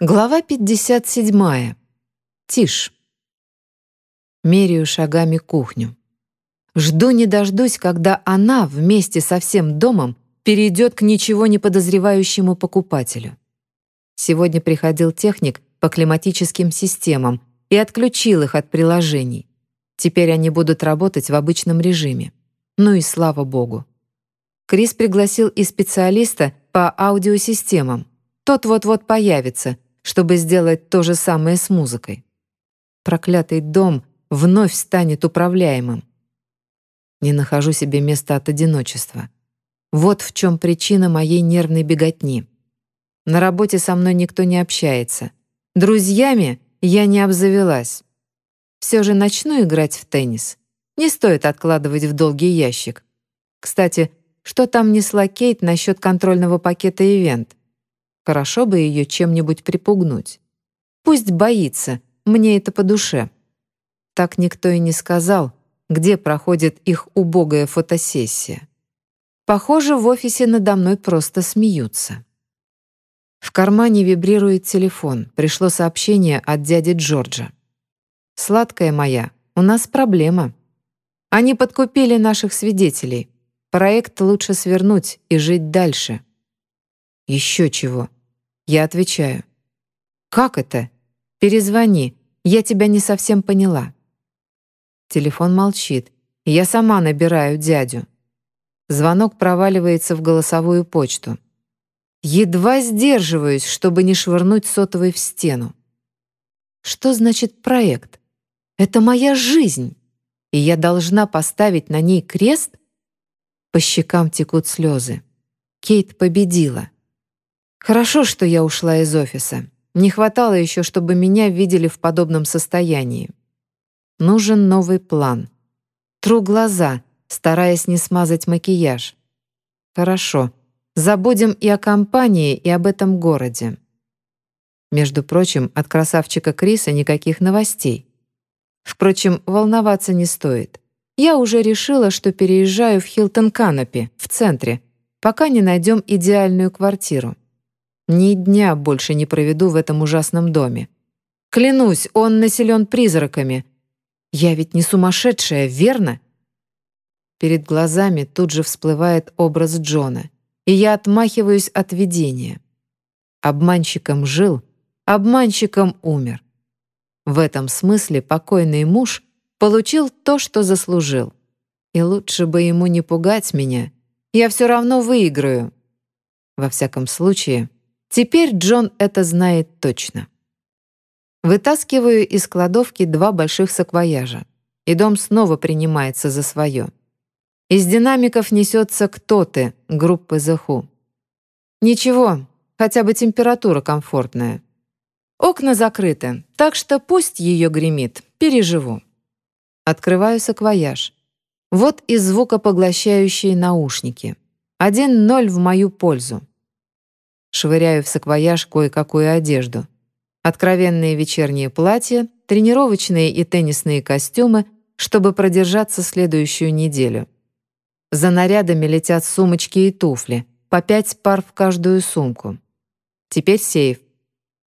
Глава 57. Тишь. Меряю шагами кухню. Жду не дождусь, когда она вместе со всем домом перейдет к ничего не подозревающему покупателю. Сегодня приходил техник по климатическим системам и отключил их от приложений. Теперь они будут работать в обычном режиме. Ну и слава богу. Крис пригласил и специалиста по аудиосистемам. Тот вот-вот появится — чтобы сделать то же самое с музыкой. Проклятый дом вновь станет управляемым. Не нахожу себе места от одиночества. Вот в чем причина моей нервной беготни. На работе со мной никто не общается. Друзьями я не обзавелась. Все же начну играть в теннис. Не стоит откладывать в долгий ящик. Кстати, что там несла Кейт насчет контрольного пакета «Ивент»? Хорошо бы ее чем-нибудь припугнуть. Пусть боится, мне это по душе. Так никто и не сказал, где проходит их убогая фотосессия. Похоже, в офисе надо мной просто смеются. В кармане вибрирует телефон. Пришло сообщение от дяди Джорджа. «Сладкая моя, у нас проблема. Они подкупили наших свидетелей. Проект лучше свернуть и жить дальше». «Еще чего. Я отвечаю. «Как это? Перезвони. Я тебя не совсем поняла». Телефон молчит. Я сама набираю дядю. Звонок проваливается в голосовую почту. Едва сдерживаюсь, чтобы не швырнуть сотовый в стену. Что значит проект? Это моя жизнь, и я должна поставить на ней крест? По щекам текут слезы. Кейт победила. Хорошо, что я ушла из офиса. Не хватало еще, чтобы меня видели в подобном состоянии. Нужен новый план. Тру глаза, стараясь не смазать макияж. Хорошо. Забудем и о компании, и об этом городе. Между прочим, от красавчика Криса никаких новостей. Впрочем, волноваться не стоит. Я уже решила, что переезжаю в Хилтон Канопи, в центре, пока не найдем идеальную квартиру. Ни дня больше не проведу в этом ужасном доме. Клянусь, он населен призраками. Я ведь не сумасшедшая, верно? Перед глазами тут же всплывает образ Джона, и я отмахиваюсь от видения. Обманщиком жил, обманщиком умер. В этом смысле покойный муж получил то, что заслужил. И лучше бы ему не пугать меня. Я все равно выиграю. Во всяком случае, Теперь Джон это знает точно. Вытаскиваю из кладовки два больших саквояжа, и дом снова принимается за свое. Из динамиков несется «Кто ты» группы Who. Ничего, хотя бы температура комфортная. Окна закрыты, так что пусть ее гремит, переживу. Открываю саквояж. Вот и звукопоглощающие наушники. Один ноль в мою пользу швыряю в саквояж кое-какую одежду. Откровенные вечерние платья, тренировочные и теннисные костюмы, чтобы продержаться следующую неделю. За нарядами летят сумочки и туфли, по пять пар в каждую сумку. Теперь сейф.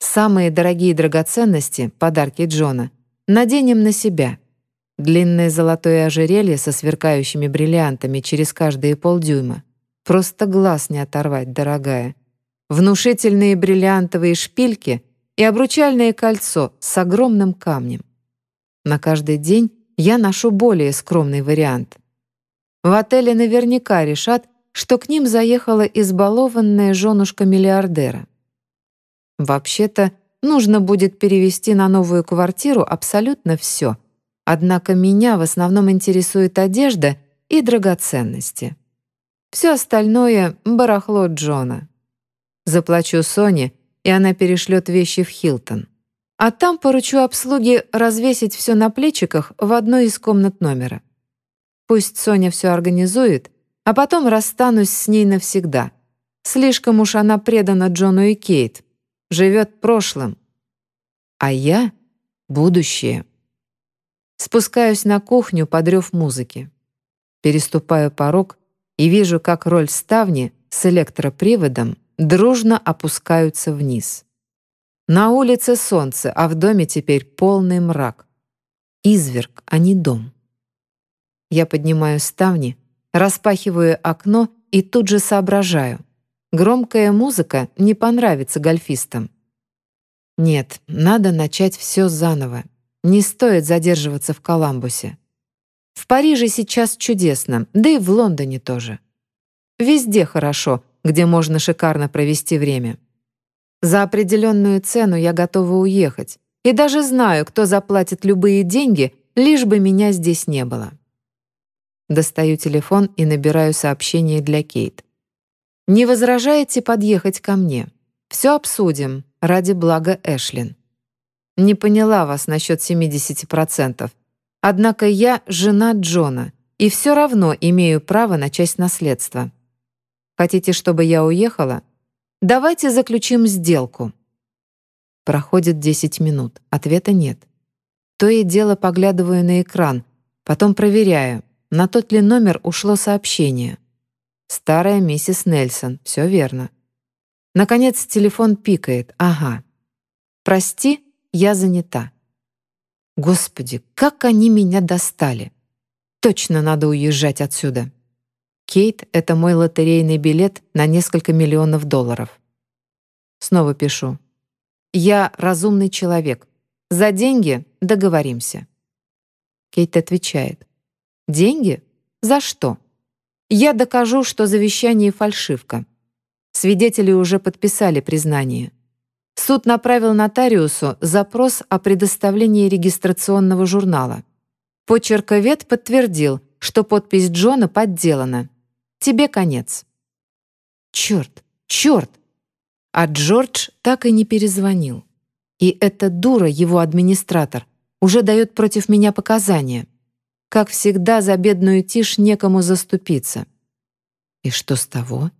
Самые дорогие драгоценности, подарки Джона, наденем на себя. Длинное золотое ожерелье со сверкающими бриллиантами через каждые полдюйма. Просто глаз не оторвать, дорогая внушительные бриллиантовые шпильки и обручальное кольцо с огромным камнем. На каждый день я ношу более скромный вариант. В отеле наверняка решат, что к ним заехала избалованная женушка миллиардера. Вообще-то, нужно будет перевести на новую квартиру абсолютно все. Однако меня в основном интересует одежда и драгоценности. Все остальное — барахло Джона. Заплачу Соне, и она перешлет вещи в Хилтон. А там поручу обслуге развесить все на плечиках в одной из комнат номера. Пусть Соня все организует, а потом расстанусь с ней навсегда. Слишком уж она предана Джону и Кейт. Живет прошлым. А я — будущее. Спускаюсь на кухню под рев музыки. Переступаю порог и вижу, как роль ставни с электроприводом дружно опускаются вниз. На улице солнце, а в доме теперь полный мрак. Изверг, а не дом. Я поднимаю ставни, распахиваю окно и тут же соображаю. Громкая музыка не понравится гольфистам. Нет, надо начать все заново. Не стоит задерживаться в Коламбусе. В Париже сейчас чудесно, да и в Лондоне тоже. Везде хорошо, где можно шикарно провести время. За определенную цену я готова уехать, и даже знаю, кто заплатит любые деньги, лишь бы меня здесь не было. Достаю телефон и набираю сообщение для Кейт. «Не возражаете подъехать ко мне? Все обсудим ради блага Эшлин». Не поняла вас насчет 70%. Однако я жена Джона и все равно имею право на часть наследства. Хотите, чтобы я уехала? Давайте заключим сделку. Проходит 10 минут. Ответа нет. То и дело поглядываю на экран, потом проверяю, на тот ли номер ушло сообщение. Старая миссис Нельсон, все верно. Наконец телефон пикает. Ага. «Прости, я занята. Господи, как они меня достали! Точно надо уезжать отсюда. Кейт — это мой лотерейный билет на несколько миллионов долларов. Снова пишу. Я разумный человек. За деньги договоримся. Кейт отвечает. Деньги? За что? Я докажу, что завещание фальшивка. Свидетели уже подписали признание. Суд направил нотариусу запрос о предоставлении регистрационного журнала. Почерковед подтвердил, что подпись Джона подделана. Тебе конец. Черт, черт! А Джордж так и не перезвонил. И эта дура, его администратор, уже дает против меня показания. Как всегда, за бедную тишь некому заступиться. И что с того?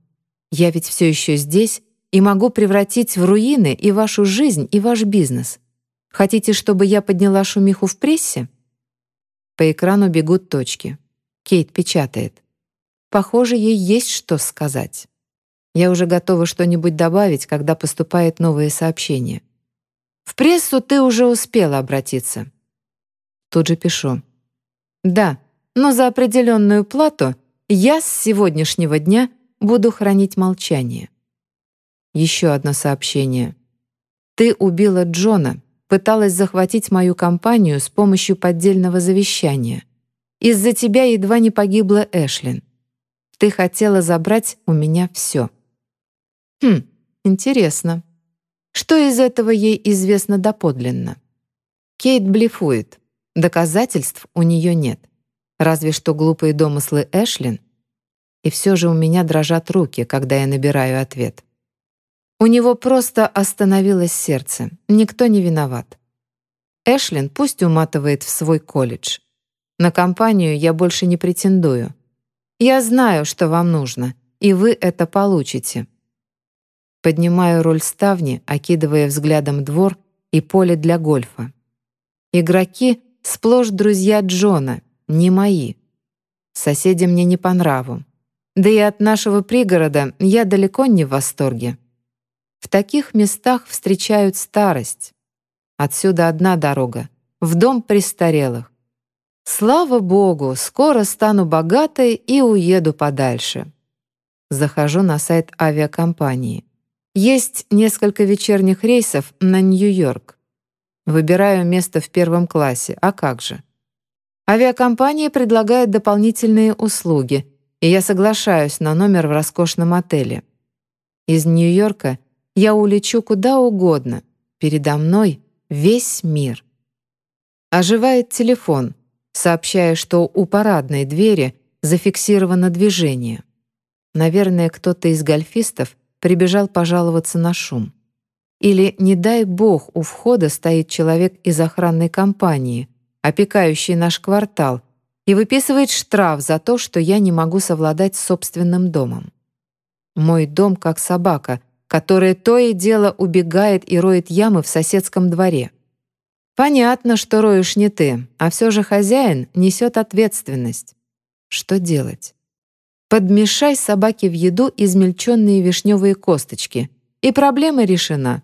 Я ведь все еще здесь, и могу превратить в руины и вашу жизнь, и ваш бизнес. Хотите, чтобы я подняла шумиху в прессе?» По экрану бегут точки. Кейт печатает. Похоже, ей есть что сказать. Я уже готова что-нибудь добавить, когда поступает новое сообщение. «В прессу ты уже успела обратиться». Тут же пишу. «Да, но за определенную плату я с сегодняшнего дня буду хранить молчание». Еще одно сообщение. «Ты убила Джона, пыталась захватить мою компанию с помощью поддельного завещания. Из-за тебя едва не погибла Эшлин. Ты хотела забрать у меня все». Хм, интересно. Что из этого ей известно доподлинно? Кейт блефует. Доказательств у нее нет. Разве что глупые домыслы Эшлин. И все же у меня дрожат руки, когда я набираю ответ. У него просто остановилось сердце. Никто не виноват. Эшлин пусть уматывает в свой колледж. На компанию я больше не претендую. Я знаю, что вам нужно, и вы это получите. Поднимаю роль ставни, окидывая взглядом двор и поле для гольфа. Игроки — сплошь друзья Джона, не мои. Соседи мне не по нраву. Да и от нашего пригорода я далеко не в восторге. В таких местах встречают старость. Отсюда одна дорога — в дом престарелых. Слава Богу, скоро стану богатой и уеду подальше. Захожу на сайт авиакомпании. Есть несколько вечерних рейсов на Нью-Йорк. Выбираю место в первом классе, а как же? Авиакомпания предлагает дополнительные услуги, и я соглашаюсь на номер в роскошном отеле. Из Нью-Йорка я улечу куда угодно. Передо мной весь мир. Оживает телефон, сообщая, что у парадной двери зафиксировано движение. Наверное, кто-то из гольфистов прибежал пожаловаться на шум. Или, не дай бог, у входа стоит человек из охранной компании, опекающий наш квартал, и выписывает штраф за то, что я не могу совладать с собственным домом. Мой дом как собака — которое то и дело убегает и роет ямы в соседском дворе. Понятно, что роешь не ты, а все же хозяин несет ответственность. Что делать? Подмешай собаке в еду измельченные вишневые косточки, и проблема решена.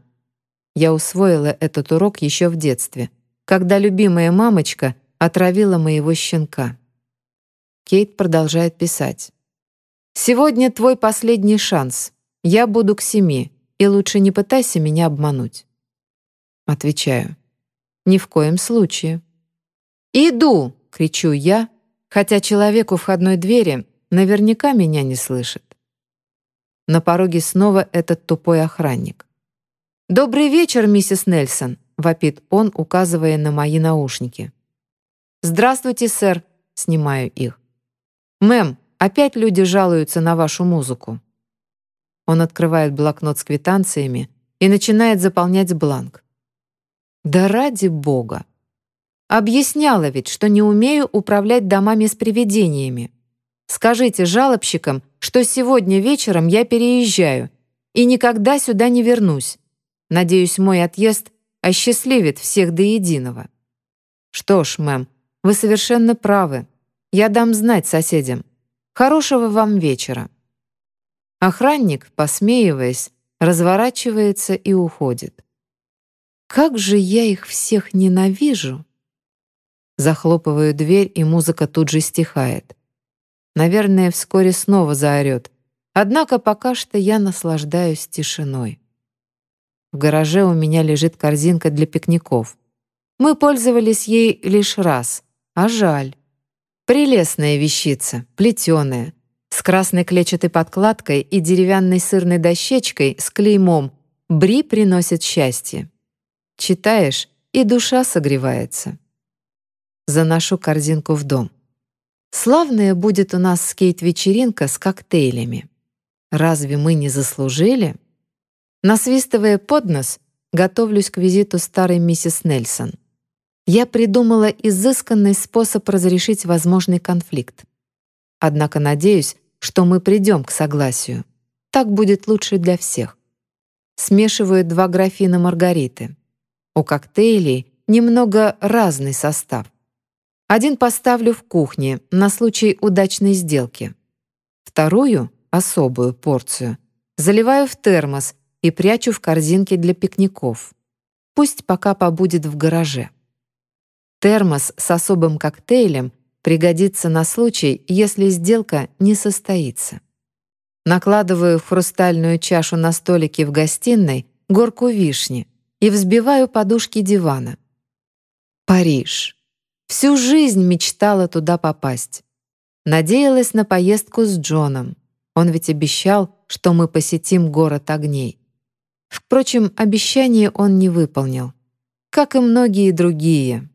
Я усвоила этот урок еще в детстве, когда любимая мамочка отравила моего щенка. Кейт продолжает писать. «Сегодня твой последний шанс. Я буду к семи, и лучше не пытайся меня обмануть». Отвечаю. «Ни в коем случае». «Иду!» — кричу я, хотя человек у входной двери наверняка меня не слышит. На пороге снова этот тупой охранник. «Добрый вечер, миссис Нельсон», — вопит он, указывая на мои наушники. «Здравствуйте, сэр», — снимаю их. «Мэм, опять люди жалуются на вашу музыку». Он открывает блокнот с квитанциями и начинает заполнять бланк. «Да ради бога! Объясняла ведь, что не умею управлять домами с привидениями. Скажите жалобщикам, что сегодня вечером я переезжаю и никогда сюда не вернусь. Надеюсь, мой отъезд осчастливит всех до единого. Что ж, мэм, вы совершенно правы. Я дам знать соседям. Хорошего вам вечера. Охранник, посмеиваясь, разворачивается и уходит. Как же я их всех ненавижу! Захлопываю дверь, и музыка тут же стихает. Наверное, вскоре снова заорет. Однако пока что я наслаждаюсь тишиной. В гараже у меня лежит корзинка для пикников. Мы пользовались ей лишь раз, а жаль. Прелестная вещица, плетеная, с красной клетчатой подкладкой и деревянной сырной дощечкой с клеймом «Бри приносит счастье». Читаешь, и душа согревается. Заношу корзинку в дом. Славная будет у нас скейт-вечеринка с коктейлями. Разве мы не заслужили? Насвистывая под нос, готовлюсь к визиту старой миссис Нельсон. Я придумала изысканный способ разрешить возможный конфликт. Однако надеюсь, что мы придем к согласию. Так будет лучше для всех. Смешиваю два графина маргариты. У коктейлей немного разный состав. Один поставлю в кухне на случай удачной сделки. Вторую, особую порцию, заливаю в термос и прячу в корзинке для пикников. Пусть пока побудет в гараже. Термос с особым коктейлем пригодится на случай, если сделка не состоится. Накладываю в хрустальную чашу на столике в гостиной горку вишни и взбиваю подушки дивана. Париж. Всю жизнь мечтала туда попасть. Надеялась на поездку с Джоном. Он ведь обещал, что мы посетим город огней. Впрочем, обещание он не выполнил. Как и многие другие.